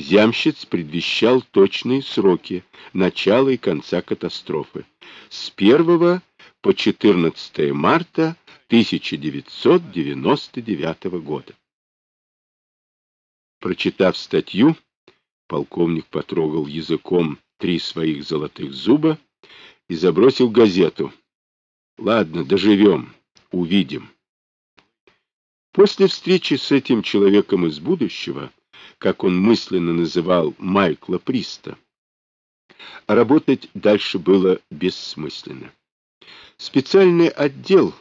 Зямщиц предвещал точные сроки начала и конца катастрофы с 1 по 14 марта 1999 года. Прочитав статью, полковник потрогал языком три своих золотых зуба и забросил газету. Ладно, доживем, увидим. После встречи с этим человеком из будущего, как он мысленно называл Майкла Приста, работать дальше было бессмысленно. Специальный отдел,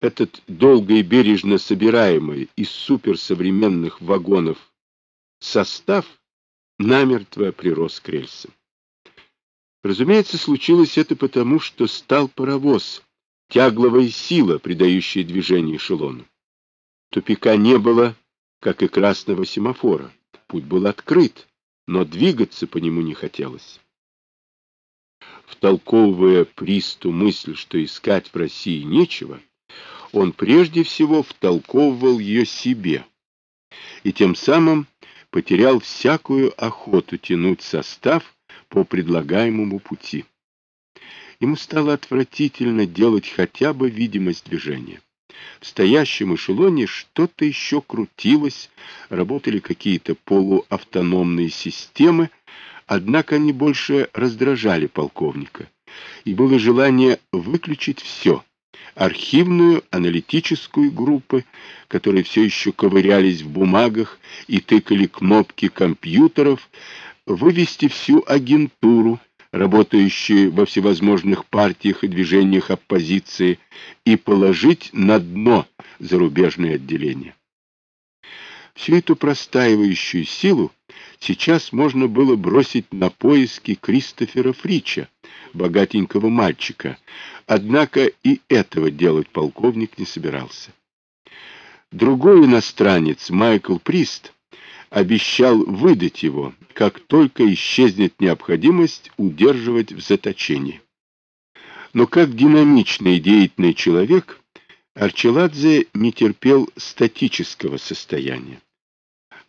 этот долго и бережно собираемый из суперсовременных вагонов состав, намертво прирос к рельсам. Разумеется, случилось это потому, что стал паровоз, тягловая сила, придающая движение эшелону. Тупика не было, как и красного семафора. Путь был открыт, но двигаться по нему не хотелось. Втолковывая Присту мысль, что искать в России нечего, он прежде всего втолковывал ее себе, и тем самым потерял всякую охоту тянуть состав по предлагаемому пути. Ему стало отвратительно делать хотя бы видимость движения. В стоящем эшелоне что-то еще крутилось, работали какие-то полуавтономные системы, однако они больше раздражали полковника, и было желание выключить все — архивную, аналитическую группы, которые все еще ковырялись в бумагах и тыкали кнопки компьютеров, вывести всю агентуру, работающие во всевозможных партиях и движениях оппозиции, и положить на дно зарубежные отделения. Всю эту простаивающую силу сейчас можно было бросить на поиски Кристофера Фрича, богатенького мальчика, однако и этого делать полковник не собирался. Другой иностранец, Майкл Прист, обещал выдать его, как только исчезнет необходимость удерживать в заточении. Но как динамичный и деятельный человек, Арчеладзе не терпел статического состояния.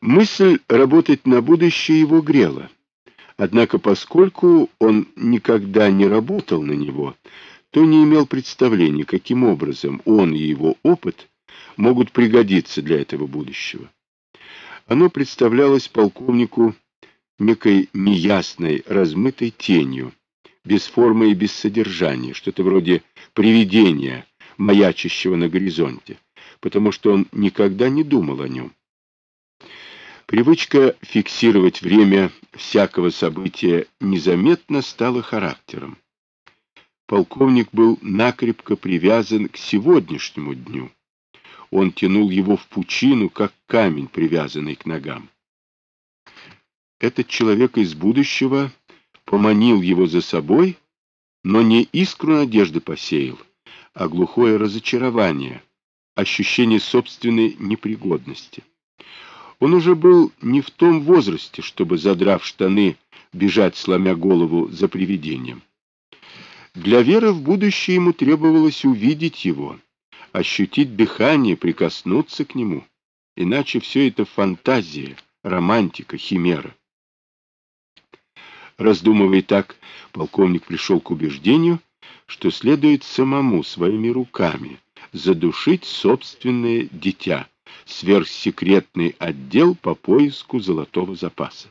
Мысль работать на будущее его грела. Однако поскольку он никогда не работал на него, то не имел представления, каким образом он и его опыт могут пригодиться для этого будущего. Оно представлялось полковнику некой неясной, размытой тенью, без формы и без содержания, что-то вроде привидения, маячащего на горизонте, потому что он никогда не думал о нем. Привычка фиксировать время всякого события незаметно стала характером. Полковник был накрепко привязан к сегодняшнему дню он тянул его в пучину, как камень, привязанный к ногам. Этот человек из будущего поманил его за собой, но не искру надежды посеял, а глухое разочарование, ощущение собственной непригодности. Он уже был не в том возрасте, чтобы, задрав штаны, бежать, сломя голову за привидением. Для веры в будущее ему требовалось увидеть его, ощутить дыхание, прикоснуться к нему. Иначе все это фантазия, романтика, химера. Раздумывая так, полковник пришел к убеждению, что следует самому своими руками задушить собственное дитя, сверхсекретный отдел по поиску золотого запаса.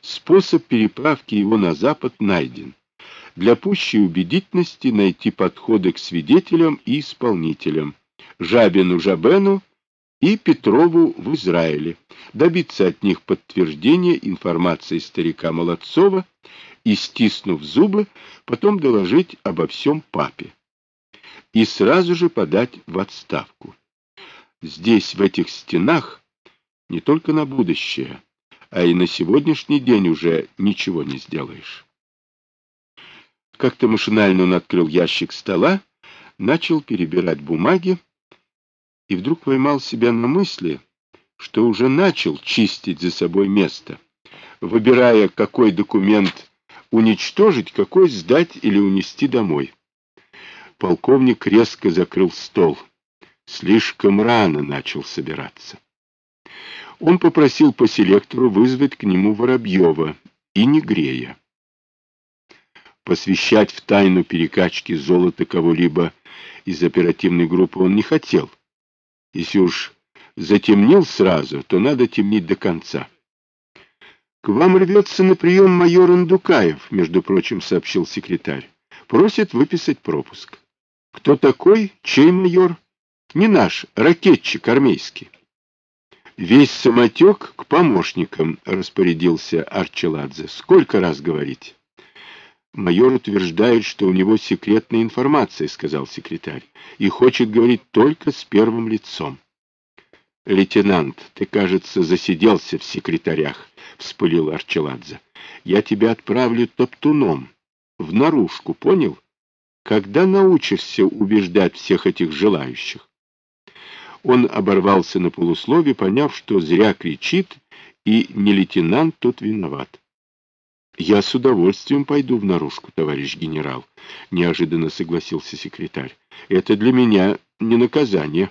Способ переправки его на запад найден для пущей убедительности найти подходы к свидетелям и исполнителям, Жабину Жабену и Петрову в Израиле, добиться от них подтверждения информации старика Молодцова и, стиснув зубы, потом доложить обо всем папе. И сразу же подать в отставку. Здесь, в этих стенах, не только на будущее, а и на сегодняшний день уже ничего не сделаешь. Как-то машинально он открыл ящик стола, начал перебирать бумаги и вдруг поймал себя на мысли, что уже начал чистить за собой место, выбирая, какой документ уничтожить, какой сдать или унести домой. Полковник резко закрыл стол. Слишком рано начал собираться. Он попросил по селектору вызвать к нему Воробьева и Негрея. Посвящать в тайну перекачки золота кого-либо из оперативной группы он не хотел. Если уж затемнил сразу, то надо темнить до конца. — К вам рвется на прием майор Андукаев, между прочим, сообщил секретарь. Просит выписать пропуск. — Кто такой? Чей майор? — Не наш, ракетчик армейский. Весь самотек к помощникам, распорядился Арчеладзе. Сколько раз говорить? Майор утверждает, что у него секретная информация, сказал секретарь, и хочет говорить только с первым лицом. Лейтенант, ты, кажется, засиделся в секретарях, вспылил Арчеладзе. Я тебя отправлю топтуном, в наружку, понял? Когда научишься убеждать всех этих желающих? Он оборвался на полуслове, поняв, что зря кричит, и не лейтенант тут виноват. «Я с удовольствием пойду в наружку, товарищ генерал», — неожиданно согласился секретарь. «Это для меня не наказание».